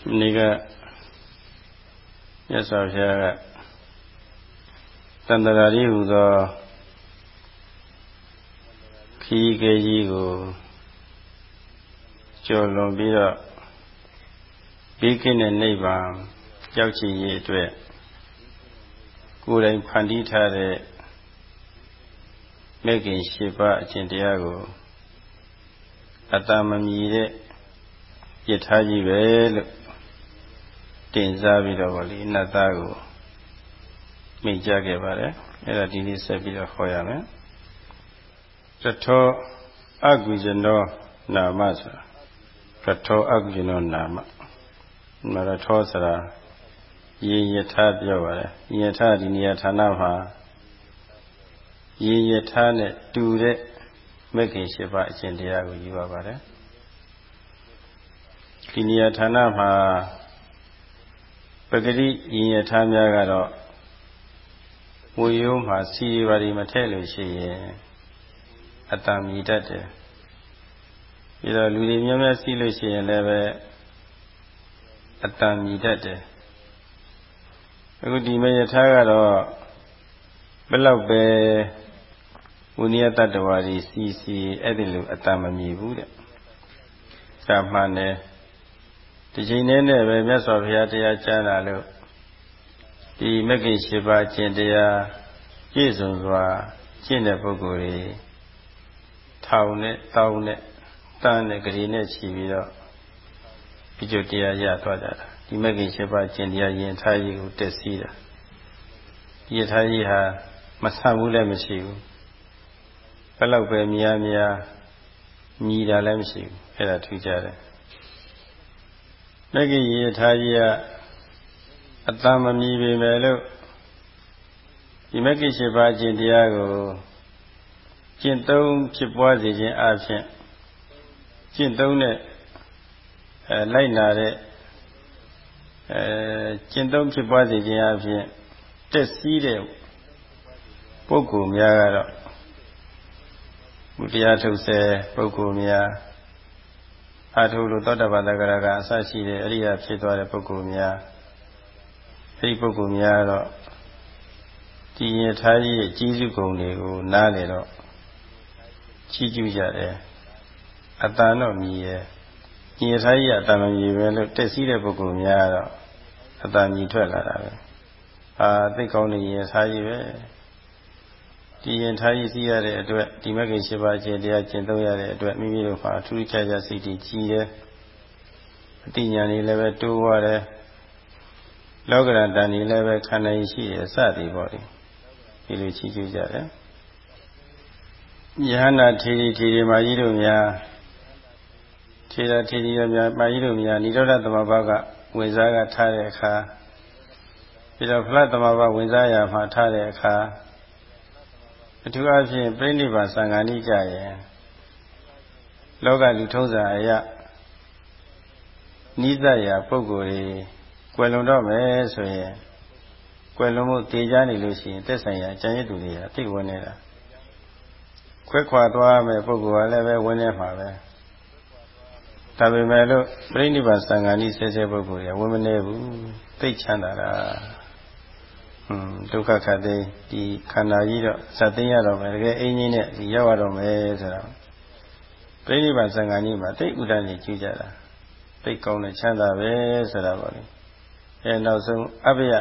ဒီနေ့ကမြတ်စွာဘုရားကတန်တရာကြီးဟူသောခီးကေကြီးကိုကျော်လွန်ပြီးတော့ပြီးကင်းတဲ့နိဗ္ဗာန်ရောက်ချင်ရေးအတွက်ကိုယ်တိုင်ဖန်တီးထားတဲ့မေခင်၈ပါးအကျင့်တရားကိုအတ္တမမြည်တဲ့ပြစ်ထားကြီးပဲလို့ တင်စားပြီးတော့ဗောလေနတ်သားကိုမိတ်ကြခဲ့ပါတယ်အဲ့ဒါဒီနေ့ဆက်ပြီးတော့ဟောရမယ်တထောအကုဇနောနာမဆိုတာတထောအကုဇနောနာမမရထောဆိုတာရေယထာပြောပါတယ်ယထာဒီနေရာဌာနမှာရေယထာနဲ့တူတဲ့မဂ္ဂင်၈ပါးအရှင်တရားကိုယူပါပါတယ်ဒီနေရာဌာနမှာ ပဂတိယယထာများကတော့ဝေရိုးမှာစီရီပါရီမထည့်လို့ရှိရင်အတ္တမြည်တတ်တယ်ပြီးတော့လူတွေများများစီးလို့ရှိရင်လည်းပဲအတ္တမြည်တတ်တယ်အခုဒီမယထာကတော့ဘယ်လောက်ပဲဝိနည်းတတ္တဝါတွေစီစီအဲ့ဒီလိုအတ္တမမြည်ဘူးတဲ့ဒါမှန်တယ် ဒီချိန်နဲ့နဲ့ပဲမြတ်စွာဘုရားတရားကြားလာလို့ဒီမဂ္ဂင်၈ပါးကျင့်တရားပြည့်စုံစွာကျင့်တဲ့ပုဂ္ဂိုလ်တွေထောင်နဲ့တောင်းနဲ့တန်းနဲ့ဂရီနဲ့ချီပြီးတော့ဒီကျုပ်တရားရသွားကြတာဒီမဂ္ဂင်၈ပါးကျင့်တရားယင်ထားကြီးကိုတက်စီးတာဒီယထာကြီးဟာမဆန့်ဘူးလည်းမရှိဘူးဘယ်လောက်ပဲများများမြည်တာလည်းမရှိဘူးအဲ့ဒါထူးကြတယ် မဂ္ဂင်ယထာကြီးကအတ္တမမြည်ပေမဲ့လို့ဒီမဂ္ဂင်၈ပါးကျင့်တရားကိုကျင့်သုံးဖြစ်ပွားစေခြင်းအပြင်ကျင့်သုံးတဲ့အဲလိုက်နာတဲ့အဲကျင့်သုံးဖြစ်ပွားစေခြင်းအပြင်တက်စီးတဲ့ပုဂ္ဂိုလ်များကတော့ဘုရားထုတ်ဆဲပုဂ္ဂိုလ်များ အထုလို့သောတပတ္တကရကအစရှိတဲ့အရိယာဖြစ်သွားတဲ့ပုဂ္ဂိုလ်များအဲဒီပုဂ္ဂိုလ်များတော့ဒီယထာကြီးရဲ့ကြီးစုကုံတွေကိုနားလေတော့ချီးကျူးကြတယ်အတန်တော့မြည်ရဲ့ဒီယထာကြီးကအတန်မမြည်ပဲလို့တက်စီးတဲ့ပုဂ္ဂိုလ်များတော့အတန်မြည်ထွက်လာတာပဲအာသိကောင်းတဲ့ယထာကြီးပဲ ဒီယထာကြီးစီးရတဲ့အတွက်ဒီမဂ္ဂင်၈ပါးအကျင့်တရားကျင့်သုံးရတဲ့အတွက်မိမိတို့မှာအထူးခြားခြားစိတ်တည်ကြီးတယ်အတိညာဏ်တွေလည်းပဲတိုးသွားတယ်လောကရတန်တွေလည်းပဲခန္ဓာရှိရစသည်ပေါ့လေဒီလိုချီးကျူးကြတယ်ယဟနာထေရီထေရီမာကြီးတို့များထေရထေရီတို့များမာကြီးတို့များနိရောဓသမဘာကဝင်စားကထားတဲ့အခါပြီးတော့ဖလသမဘာဝင်စားရာမှာထားတဲ့အခါ အထူးအဖြင့်ပြိဋိဘာသံဃာနိကြရဲ့လောကလူထုံးစံအရနိစ္စရာပုဂ္ဂိုလ်တွေကွယ်လွန်တော့မယ်ဆိုရင်ကွယ်လွန်မှုတည်ကြနေလို့ရှိရင်တက်ဆိုင်ရာအကျဉ်းရသူတွေကသိဝင်နေတာခွဲခွာသွားမယ်ပုဂ္ဂိုလ်ကလည်းပဲဝင်နေမှာပဲဒါပေမဲ့လို့ပြိဋိဘာသံဃာနိဆဲဆဲပုဂ္ဂိုလ်တွေဝင်မနေဘူးသိချမ်းသာတာဟွန်း ဒုက္ခခတ်သိဒီခန္ဓာကြီးတော့ဇတ်သိရတော့မယ်တကယ်အင်းကြီးနဲ့ဒီရောက်ရတော့မယ်ဆိုတော့ပြိဋိဘာသံဃာနိမှာသိဥဒ္ဒနေကြည့်ကြတာသိကောင်းတဲ့ချမ်းသာပဲဆိုတာပါလေအဲနောက်ဆုံးအဘယ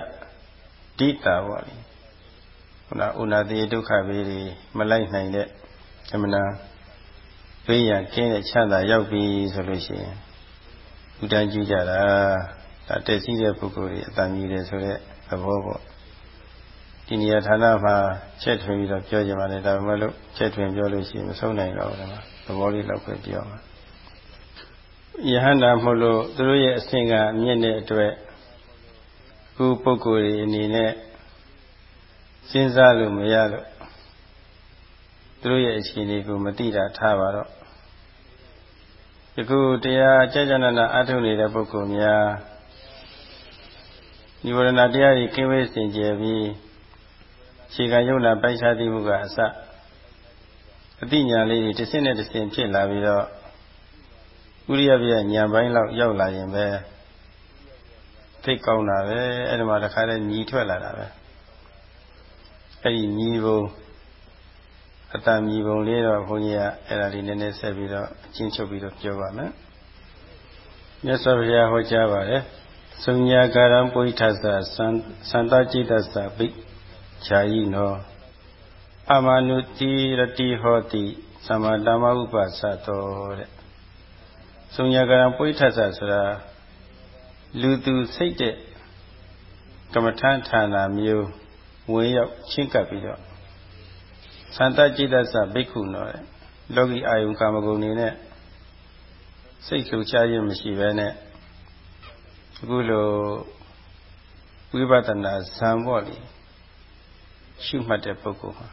ဒိတာပေါ့လေခုနဥနာတိဒုက္ခဘေးတွေမလိုက်နိုင်တဲ့အမှန်တရားဘေးရကင်းတဲ့ချမ်းသာရောက်ပြီဆိုလို့ရှိရင်ဥဒန်းကြည့်ကြတာဒါတက်စီးတဲ့ပုဂ္ဂိုလ်တွေအတန်ကြီးတယ်ဆိုတဲ့သဘောပေါ့ ဒီနေရာဌာနမှာချက်ထွင်ပြီးတော့ပြောကြပါလေဒါပေမဲ့လို့ချက်ထွင်ပြောလို့ရှိရင်မဆုံးနိုင်တော့ဘူးကွာသဘောလေးတော့ပဲပြောမှာယဟန္တာမဟုတ်လို့သူတို့ရဲ့အစဉ်ကအမြင့်တဲ့အတွက်ခုပုဂ္ဂိုလ်တွေအနေနဲ့စဉ်းစားလို့မရလို့သူတို့ရဲ့အခြေအနေကိုမသိတာထားပါတော့ဒီခုတရားကြာကြာနာနာအထုနေတဲ့ပုဂ္ဂိုလ်များဒီဝရဏတရားကြီးကင်းဝေးစင်ကြယ်ပြီး ခြေကယုံနာပိုက်ခြားသိမှုကအစအတိညာလေးတွေတစ်စင်းနဲ့တစ်စင်းဖြစ်လာပြီးတော့ဥရိယပြညာပိုင်းလောက်ရောက်လာရင်ပဲသိကောင်းတာပဲအဲ့ဒီမှာတစ်ခါတည်းညီထွက်လာတာပဲအဲ့ဒီညီဘုံအတ္တညီဘုံလေးတော့ဘုန်းကြီးကအဲ့ဒါလေးနည်းနည်းဆက်ပြီးတော့အချင်းချုပ်ပြီးတော့ပြောပါမယ်မြတ်စွာဘုရားဟောကြားပါတယ်သုညာကာရံပုရိသသသံတจิตသဘိ ခြာယိနောအမနုတိရတိဟောတိသမတမဥပ္ပါသတောတဲ့သုညာကာရံပုရိသသဆိုတာလူသူစိတ်တဲ့ကမ္မထန်ဌာနာမျိုးဝင်ရောက်ချင်းကပ်ပြီးတော့သံတจิตသဘိက္ခုနောတဲ့လောကီအာယုကာမဂုဏ်နေနဲ့စိတ်လှုပ်ရှားခြင်းမရှိဘဲနဲ့အခုလိုဝိပဿနာဇံပေါ့လေ ရှုမှတ်တဲ့ပုဂ္ဂိုလ်မှာ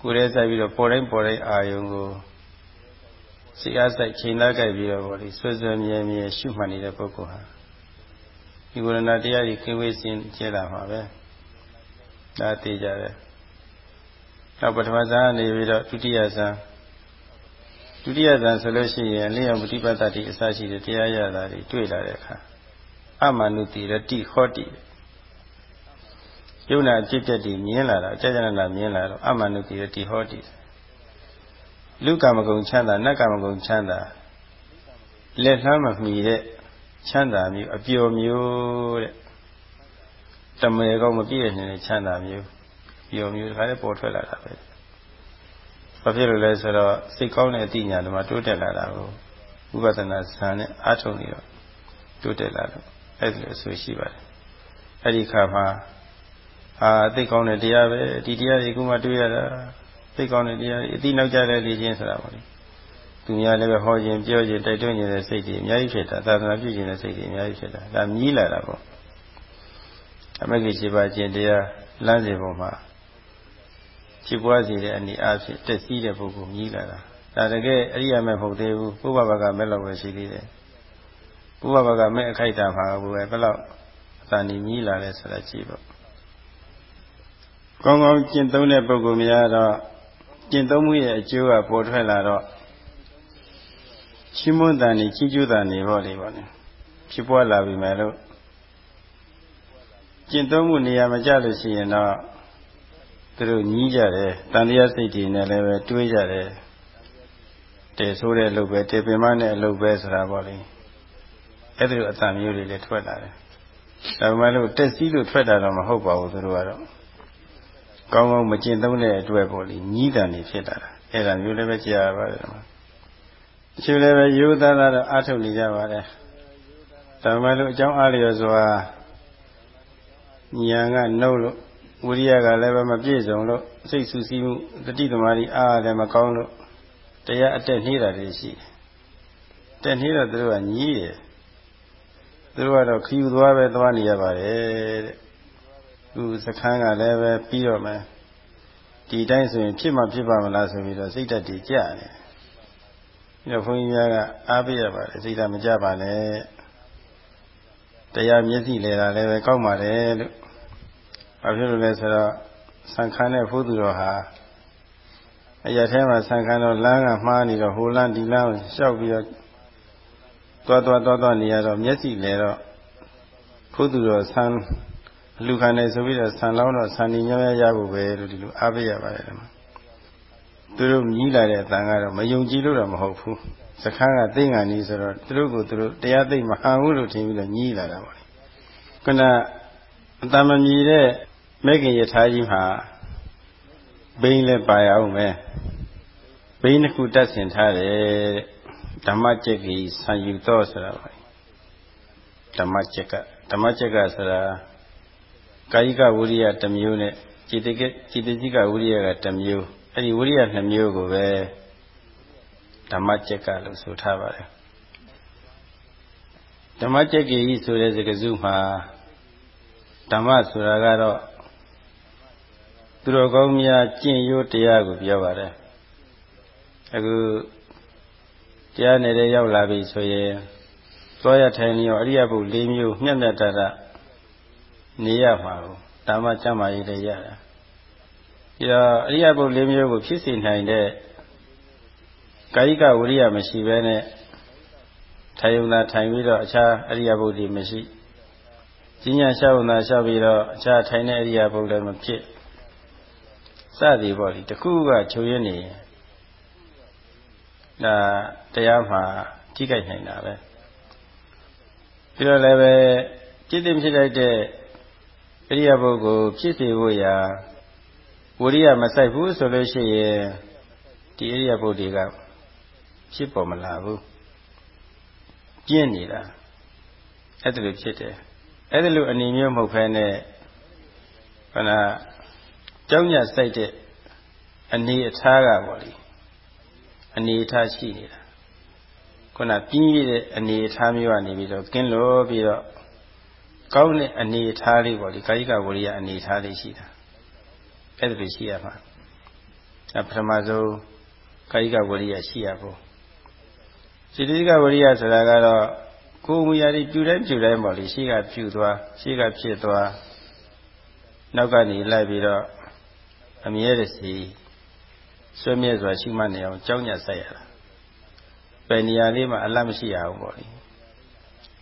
ကိုယ်ရဲဆိုင်ပြီးတော့ပေါ်တိုင်းပေါ်တိုင်းအာယုံကိုစိတ်အားဆိုင်ချိန်လာကြိုက်ပြီးတော့ပေါ့လေဆွဆွမြဲမြဲရှုမှတ်နေတဲ့ပုဂ္ဂိုလ်ဟာဒီဝရဏတရားကြီးကင်းဝေးစင်ကျဲလာမှာပဲဒါသိကြတယ်နောက်ပထမဇာနေပြီးတော့ဒုတိယဇာဒုတိယဇာဆိုလို့ရှိရင်လျှော့ပฏิပတ်တတိအစရှိတဲ့တရားရတာတွေတွေ့လာတဲ့အခါအမနုတိရတိဟောတိ ယုံနာအဖြစ်တက်တည်မြင်လာတာအကျဉ်းချနာမြင်လာတော့အမနုတိရတိဟောတိလူကမကုံချမ်းသာနတ်ကမကုံချမ်းသာလက်လှမ်းမမီတဲ့ချမ်းသာမျိုးအပျော်မျိုးတဲ့တမေကောမပြည့်နေတဲ့ချမ်းသာမျိုးပျော်မျိုးတခါလေးပေါ်ထွက်လာတာပဲဘာဖြစ်လို့လဲဆိုတော့စိတ်ကောင်းတဲ့အတိညာတွေမှာတိုးတက်လာတာကိုဥပဒနာဇာနဲ့အားထုတ်နေတော့တိုးတက်လာတော့အဲ့ဒီလိုဆိုရှိပါတယ်အဲ့ဒီခါမှာ အာသိကောင်းတဲ့တရားပဲဒီတရားတွေကမှတွေ့ရတာသိကောင်းတဲ့တရားတွေအတိနောက်ကြတဲ့လေချင်းဆိုတာပေါ့လေသူများလည်းပဲဟောခြင်းပြောခြင်းတိုက်တွန်းခြင်းတဲ့စိတ်တွေအများကြီးဖြစ်တာသာသနာပြုခြင်းတဲ့စိတ်တွေအများကြီးဖြစ်တာဒါမြည်လာတာပေါ့အမဂ္ဂိရှိပါခြင်းတရားလမ်းစဉ်ပေါ်မှာဖြစ်ပွားစေတဲ့အနေအချင်းတက်စီးတဲ့ပုဂ္ဂိုလ်မြည်လာတာဒါတကယ်အရိယာမဲ့မဟုတ်သေးဘူးပုဗ္ဗဘကမဲ့လောက်ပဲရှိသေးတယ်ပုဗ္ဗဘကမဲ့အခိုက်တာမှာဘူးပဲဘယ်လောက်အတန်ကြီးမြည်လာလဲဆိုတာကြည့်ပေါ့ ကောင်းကောင်းကျင့်သုံးတဲ့ပုဂ္ဂိုလ်များတော့ကျင့်သုံးမှုရဲ့အကျိုးကပေါ်ထွက်လာတော့ရှိမွန်းတန်နေချီးကျူးတန်နေပေါ့လေပေါ့လေဖြစ်ပွားလာပြီမယ်လို့ကျင့်သုံးမှုနေရာမကျလို့ရှိရင်တော့သူတို့ညီးကြတယ်တန်တရားစိတ်တွေနဲ့လည်းပဲတွေးကြတယ်တဲဆိုးတဲ့အလုပ်ပဲတေပင်မနဲ့အလုပ်ပဲဆိုတာပေါ့လေအဲ့ဒီလိုအတန်မျိုးတွေလည်းထွက်လာတယ်ဒါပေမဲ့လို့တက်စီးလို့ထွက်တာတော့မဟုတ်ပါဘူးသူတို့ကတော့ ကောင်းကောင်းမကျင့်သုံးတဲ့အတွက်ပေါ့လေညီးတန်နေဖြစ်လာတာအဲ့ဒါမျိုးလည်းပဲကြားရပါတယ်တချို့လည်းပဲရိုးသားသားတော့အားထုတ်နေကြပါတယ်ဒါပေမဲ့လို့အကြောင်းအားလျော်စွာညာကနှုတ်လို့ဝိရိယကလည်းပဲမပြည့်စုံလို့စိတ်ဆူဆီးမှုတတိသမารီအားလည်းမကောင်းလို့တရားအတက်နှေးတာတွေရှိတယ်တက်နှေးတော့သူတို့ကညီးတယ်သူတို့ကတော့ခီယူသွားပဲသွားနေရပါတယ်တဲ့ သူစခန်းကလည်းပဲပြီးတော့မယ်ဒီတိုင်းဆိုရင်ဖြစ်မှဖြစ်ပါမလားဆိုပြီးတော့စိတ်တက်တည်ကြတယ်ပြီးတော့ဘုန်းကြီးများကအားပေးရပါတယ်စိတ်ဓာတ်မကြပါနဲ့တရားမျက်စိလဲတာလည်းပဲကောက်ပါတယ်လို့ဘာဖြစ်လို့လဲဆိုတော့ဆံခန်းတဲ့ဘုသူတော်ဟာအရာထဲမှာဆံခန်းတော့လမ်းကမှားနေတော့ဟိုလမ်းဒီလမ်းကိုလျှောက်ပြီးတော့သွားသွားသွားသွားနေရတော့မျက်စိလဲတော့ဘုသူတော်ဆံ လူခံနေဆိုပြီးတော့ဆံလောင်းတော့ဆံနေများများရဖို့ပဲလို့ဒီလိုအားပေးရပါတယ်ဒီမှာသူတို့မြည်လာတဲ့အတန်ကတော့မယုံကြည်လို့တော့မဟုတ်ဘူးစခန်းကသိငါနီးဆိုတော့သူတို့ကိုသူတို့တရားသိမဟန်ဘူးလို့ထင်ပြီးတော့ညည်းလာတာပါလေခုနအတမမြည်တဲ့မဲခင်ယထာကြီးမှာဘိန်းလည်းပါရအောင်ပဲဘိန်းတစ်ခုတတ်ဆင်ထားတယ်ဓမ္မကျက်ကြီးဆံယူတော့ဆိုတာပါဓမ္မကျက်ကဓမ္မကျက်ကဆိုတာ ကာယိကဝိရိယတစ်မျိုးနဲ့จิตကจิตจิကဝိရိယကတစ်မျိုးအဲ့ဒီဝိရိယနှစ်မျိုးကိုပဲဓမ္မကျက်ကလို့ဆိုထားပါတယ်ဓမ္မကျက်ကြီးဆိုတဲ့စကားစုမှာဓမ္မဆိုတာကတော့သူတော်ကောင်းများကျင့်ရိုးတရားကိုပြောပါတယ်အခုတရားနယ်ရောက်လာပြီဆိုရင်သွားရထိုင်နေရောအရိယဘု၄မျိုးမျက်မျက်တတ နေရမှာကိုဓမ္မကျမ်းမာရေးလည်းရတာပြီးတော့အရိယဘု၄မျိုးကိုဖြစ်စေနိုင်တဲ့ကာယိကဝိရိယမရှိဘဲနဲ့ထိုင်ုံသာထိုင်ပြီးတော့အခြားအရိယဘုတွေမရှိကြီးညာလျှောက်သာလျှောက်ပြီးတော့အခြားထိုင်တဲ့အရိယာပုဒ်လည်းမဖြစ်စသည်ပေါ့ဒီတခုကချုပ်ရင်းနေဒါတရားမှာထိခိုက်နိုင်တာပဲပြီးတော့လည်းပဲจิตတင်ဖြစ်လိုက်တဲ့ အရိယာပုဂ္ဂိုလ်ဖြစ်စေဖို့ရာဝိရိယမဆိုင်ဘူးဆိုလို့ရှိရင်ဒီအရိယာပုဒ်တွေကဖြစ်ပေါ်မလာဘူးပြင်းနေတာအဲ့ဒါလိုဖြစ်တယ်အဲ့ဒါလိုအနေမျိုးမဟုတ်ဘဲနဲ့ခန္ဓာကြောင်းညစိုက်တဲ့အနေအထားကပေါ့လေအနေအထားရှိနေတာခုနပြင်းရတဲ့အနေအထားမျိုးကနေပြီးတော့ကင်းလို့ပြီးတော့ ကောင်းတဲ့အနေအထားလေးပေါ့လေကာယကဝရိယအနေအထားလေးရှိတာအဲ့ဒါလိုရှိရမှာအပထမဆုံးကာယကဝရိယရှိရဖို့စိတ္တိကဝရိယဆိုတာကတော့ကိုယ်မူရာတွေပြူတိုင်းပြူတိုင်းပေါ့လေရှိကပြူသွားရှိကဖြစ်သွားနောက်ကနေလိုက်ပြီးတော့အမြဲတစီဆွေးမြဲစွာရှိမှနေအောင်ကြောင်းညက်ဆိုင်ရတာပယ်နေရာလေးမှာအလတ်မရှိရဘူးပေါ့လေ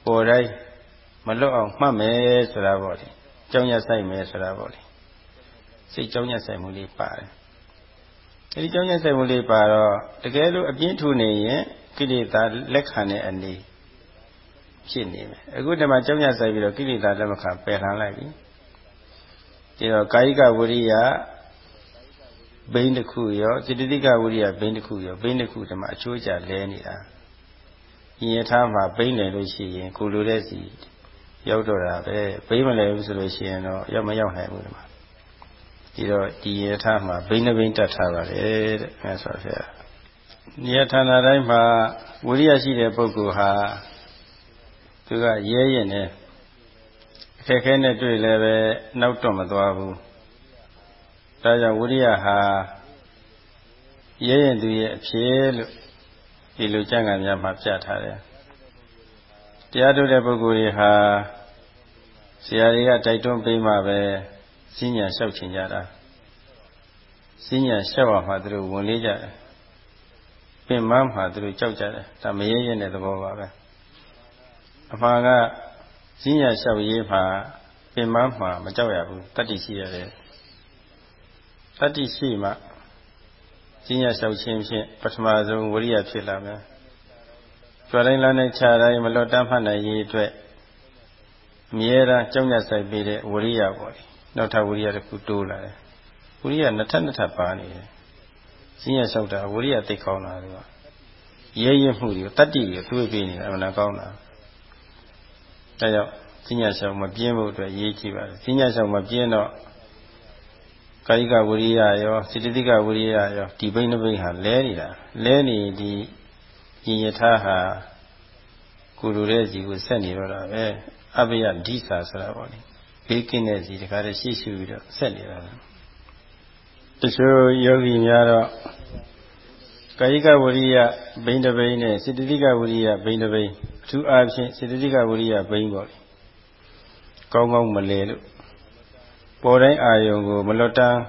ပေါ်တိုင်း မလွတ်အောင်မှတ်မယ်ဆိုတာပေါ့လေကြောင်းညက်ဆိုင်မယ်ဆိုတာပေါ့လေစိတ်ကြောင်းညက်ဆိုင်မှုလေးပါတယ်အဲဒီကြောင်းညက်ဆိုင်မှုလေးပါတော့တကယ်လို့အပြင်းထူနေရင်ကိလေသာလက်ခံတဲ့အနေဖြစ်နေမယ်အခုတည်းမှာကြောင်းညက်ဆိုင်ပြီးတော့ကိလေသာလက်မခံပယ်ခံလိုက်ပြီဒီတော့ကာယကဝိရိယဘိန်းတစ်ခုရောစိတ္တိကဝိရိယဘိန်းတစ်ခုရောဘိန်းတစ်ခုတည်းမှာအချိုးကျလဲနေတာညင်ထားမှာဘိန်းတယ်လို့ရှိရင်ကိုလိုတဲ့စီ ရောက်တော့တာပဲဘိန်းမလဲဘူးဆိုလို့ရှိရင်တော့ရောက်မရောက်နိုင်ဘူးဒီမှာဒီတော့ဒီယထာမှာဘိန်းနှဘိန်းတတ်ထားပါတယ်တဲ့မြတ်စွာဘုရားညထာနာတိုင်းမှာဝိရိယရှိတဲ့ပုဂ္ဂိုလ်ဟာသူကရဲရင်နဲ့အခက်ခဲနဲ့တွေ့လည်းပဲနောက်တော့မသွားဘူးဒါကြောင့်ဝိရိယဟာရဲရင်သူရဲ့အဖြစ်လို့ဒီလိုကျမ်းဂန်များမှာပြထားတယ် တရားထုတ်တဲ့ပုဂ္ဂိုလ်တွေဟာဆရာတွေကတိုက်တွန်းပေးမှပဲစဉ္ညာလျှောက်ချင်ကြတာစဉ္ညာလျှောက်အောင်မှသူတို့ဝင်လေးကြတယ်ပင်မမှသူတို့ကြောက်ကြတယ်ဒါမရဲရဲတဲ့သဘောပါပဲအမှန်ကစဉ္ညာလျှောက်ရေးမှာပင်မမှမကြောက်ရဘူးတတ္တိရှိရတယ်တတ္တိရှိမှစဉ္ညာလျှောက်ခြင်းဖြင့်ပထမဆုံးဝိရိယဖြစ်လာမယ် ကြွတိုင်းလမ်းနဲ့ခြားတိုင်းမလွတ်တမ်းမှတ်နိုင်ရေးအတွက်အမြဲတမ်းကြောက်ရွံ့ဆိုင်ပေးတဲ့ဝိရိယပေါ့လေနောက်ထပ်ဝိရိယတစ်ခုတိုးလာတယ်ဝိရိယနှစ်ထပ်နှစ်ထပ်ပါနေတယ်စဉ္ညာလျှောက်တာဝိရိယသိကောင်းတာလေရဲရဲမှုတွေတတ္တိတွေတွေးပေးနေတာအမှန်ကောင်းတာဒါကြောင့်စဉ္ညာလျှောက်မပြင်းဖို့အတွက်ရေးကြည့်ပါတယ်စဉ္ညာလျှောက်မပြင်းတော့ကာယကဝိရိယရောစိတ္တိကဝိရိယရောဒီဘိန်းတစ်ဘိန်းဟာလဲနေတာလဲနေဒီ ညီယထာဟာကိုလိုတဲ့စီကိုဆက်နေတော့တာပဲအဘယဒိစာဆိုတာပေါ့လေဘေးကင်းတဲ့စီတခါတည်းရှေ့ရှုပြီးတော့ဆက်နေတာတချို့ယောဂီများတော့ကာယကဝရိယဘိန်းတစ်ဘိန်းနဲ့စေတသိကဝရိယဘိန်းတစ်ဘိန်းအထူးအားဖြင့်စေတသိကဝရိယဘိန်းပေါ့လေကောင်းကောင်းမလဲလို့ပေါ်တိုင်းအာယုံကိုမလွတ်တမ်း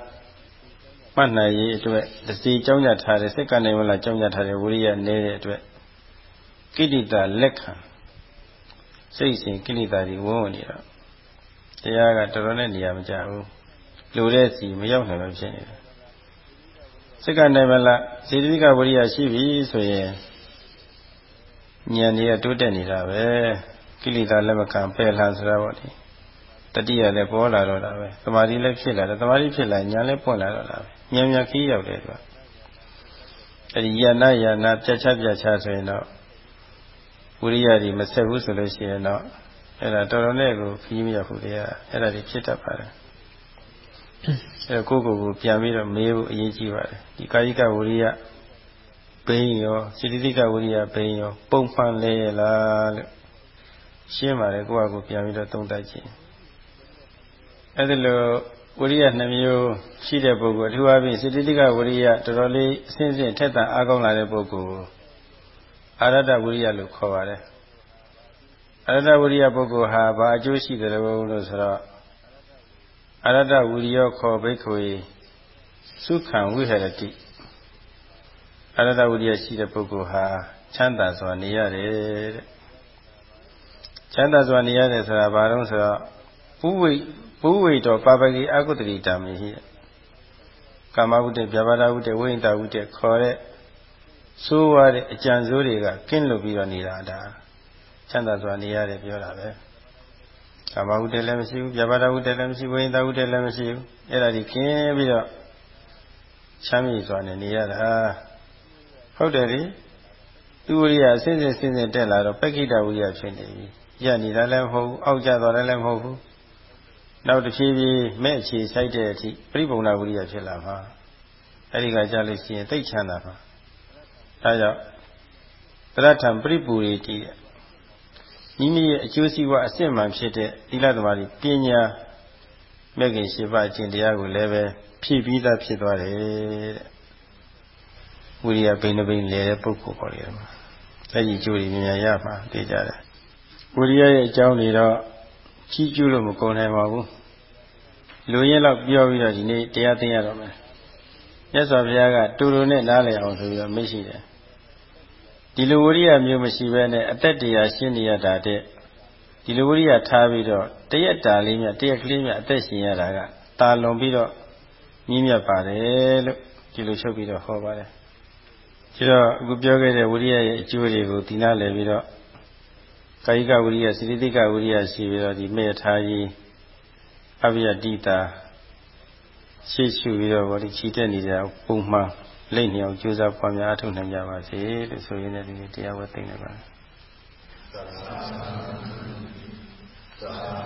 မှတ်နိုင်ရေးအတွက်တစီကြောင်းကြထားတဲ့စက္ကန့်နိုင်မလားကြောင်းကြထားတဲ့ဝိရိယနေတဲ့အတွက်ကိဋ္တာလက်ခံစိတ်စဉ်ကိလေသာတွေဝန်းဝင်နေတော့တရားကတော်တော်နဲ့နေရာမကျဘူးလူတဲ့စီမရောက်နိုင်မှဖြစ်နေတယ်စိတ်ကနေမလားစေတသိကဝရိယရှိပြီဆိုရင်ဉာဏ်ကြီးကတိုးတက်နေတာပဲကိလေသာလက်မခံပယ်လှန်ဆိုတာပေါ့လေတတိယလည်းပေါ်လာတော့တာပဲသမာဓိလည်းဖြစ်လာတယ်သမာဓိဖြစ်လာဉာဏ်လည်းပွင့်လာတော့တာပဲ ဉာဏ်မြတ်ခီးရောက်တယ်သူကအဲဒီယန္နာယန္နာပြတ်ချပြတ်ချဆိုရင်တော့ဝိရိယတွေမဆက်ဘူးဆိုလို့ရှိရင်တော့အဲ့ဒါတော်တော်နဲ့ကိုခီးမရဘူးတရားအဲ့ဒါတွေဖြစ်တတ်ပါတယ်အဲ့ကိုကိုကိုပြန်ပြီးတော့မေးဖို့အရေးကြီးပါတယ်ဒီကာယကဝိရိယဘိန်းရောစိတ္တိကဝိရိယဘိန်းရော ပုံမှန်လဲလားလို့ရှင်းပါတယ်ကိုယ့်အကိုပြန်ပြီးတော့သုံးသပ်ကြည့်အဲ့ဒါလို့ ဝိရိယနှမျိုးရှိတဲ့ပုဂ္ဂိုလ်အထူးအဖြင့်စိတ္တိကဝိရိယတော်တော်လေးအစဉ်စဉ်ထက်သန်အားကောင်းလာတဲ့ပုဂ္ဂိုလ်အာရတဝိရိယလို့ခေါ်ပါတယ်အာရတဝိရိယပုဂ္ဂိုလ်ဟာဘာအကျိုးရှိတယ်လို့ဆိုတော့အာရတဝိရိယခေါ်ဘိက္ခွေသုခံဝိဟရတိအာရတဝိရိယရှိတဲ့ပုဂ္ဂိုလ်ဟာချမ်းသာစွာနေရတယ်တဲ့ချမ်းသာစွာနေရတယ်ဆိုတာဘာလို့ဆိုတော့ဥဝိ ဘုဝိတောပါပကိအကုတ္တိတာမေဟိကာမဝုတ္တဗျာပါဒဝုတ္တဝိဉ္တဝုတ္တခေါ်တဲ့ဆိုးရတဲ့အကြံစိုးတွေကကင်းလွတ်ပြီးတော့နေတာဒါချမ်းသာစွာနေရတယ်ပြောတာပဲကာမဝုတ္တလည်းမရှိဘူးဗျာပါဒဝုတ္တလည်းမရှိဘူးဝိဉ္တဝုတ္တလည်းမရှိဘူးအဲ့ဒါဒီကင်းပြီးတော့ချမ်းမြေစွာနဲ့နေရတာဟုတ်တယ်လေသူဝရိယအစဉ်စဉ်စဉ်စဉ်တက်လာတော့ပက္ခိတဝိရိယဖြစ်နေပြီရနေတာလည်းမဟုတ်ဘူးအောက်ကျသွားတယ်လည်းမဟုတ်ဘူး နောက်တစ်ဖြည်းဖြည်းမဲ့အခြေဆိုင်တဲ့အထိပြိပုံနာဝိရိယဖြစ်လာမှာအဲ့ဒီကကြလို့ရှိရင်သိချမ်းသာမှာဒါကြောင့်သရထံပြိပူရီတည်မိမိရဲ့အကျိုးစီးပွားအစစ်မှန်ဖြစ်တဲ့သီလသမားပညာမဲ့ခင်ရှိပါခြင်းတရားကိုလည်းပဲဖြည့်ပြီးသားဖြစ်သွားတယ်တဲ့ဝိရိယဘိန်းဘိန်းလဲတဲ့ပုဂ္ဂိုလ်ပေါ်တယ်မှာအဲ့ဒီကျိုးတွေမြင်ရရမှာသိကြတယ်ဝိရိယရဲ့အကြောင်းတွေတော့ ကြီးကျူးလို့မကုန်နိုင်ပါဘူးလူရင်းတော့ပြောပြီးတော့ဒီနေ့တရားသိရတော့မယ်မြတ်စွာဘုရားကတူတူနဲ့နားလည်အောင်ဆိုပြီးတော့မရှိတယ်ဒီလိုဝိရိယမျိုးမရှိဘဲနဲ့အသက်တရားရှင်းနေရတာတဲ့ဒီလိုဝိရိယထားပြီးတော့တရက်တာလေးမြတ်တရက်ကလေးမြတ်အသက်ရှင်ရတာကတာလွန်ပြီးတော့မြင့်မြတ်ပါတယ်လို့ဒီလိုချုပ်ပြီးတော့ဟောပါတယ်ဒီတော့အခုပြောခဲ့တဲ့ဝိရိယရဲ့အကျိုးတွေကိုဒီနားလည်ပြီးတော့ ကာယကဝိရိယစိတ္တိကဝိရိယရှိပြီးတော့ဒီမေထားကြီးအဘိယတိတာရှေ့ရှုပြီးတော့ဗောဒီချီတက်နေတဲ့ပုံမှန်လိမ့်နေအောင်ကြိုးစားပွားများအထောက်နိုင်ကြပါစေလို့ဆိုရင်းနဲ့ဒီတရားဝဲသိနေပါသာ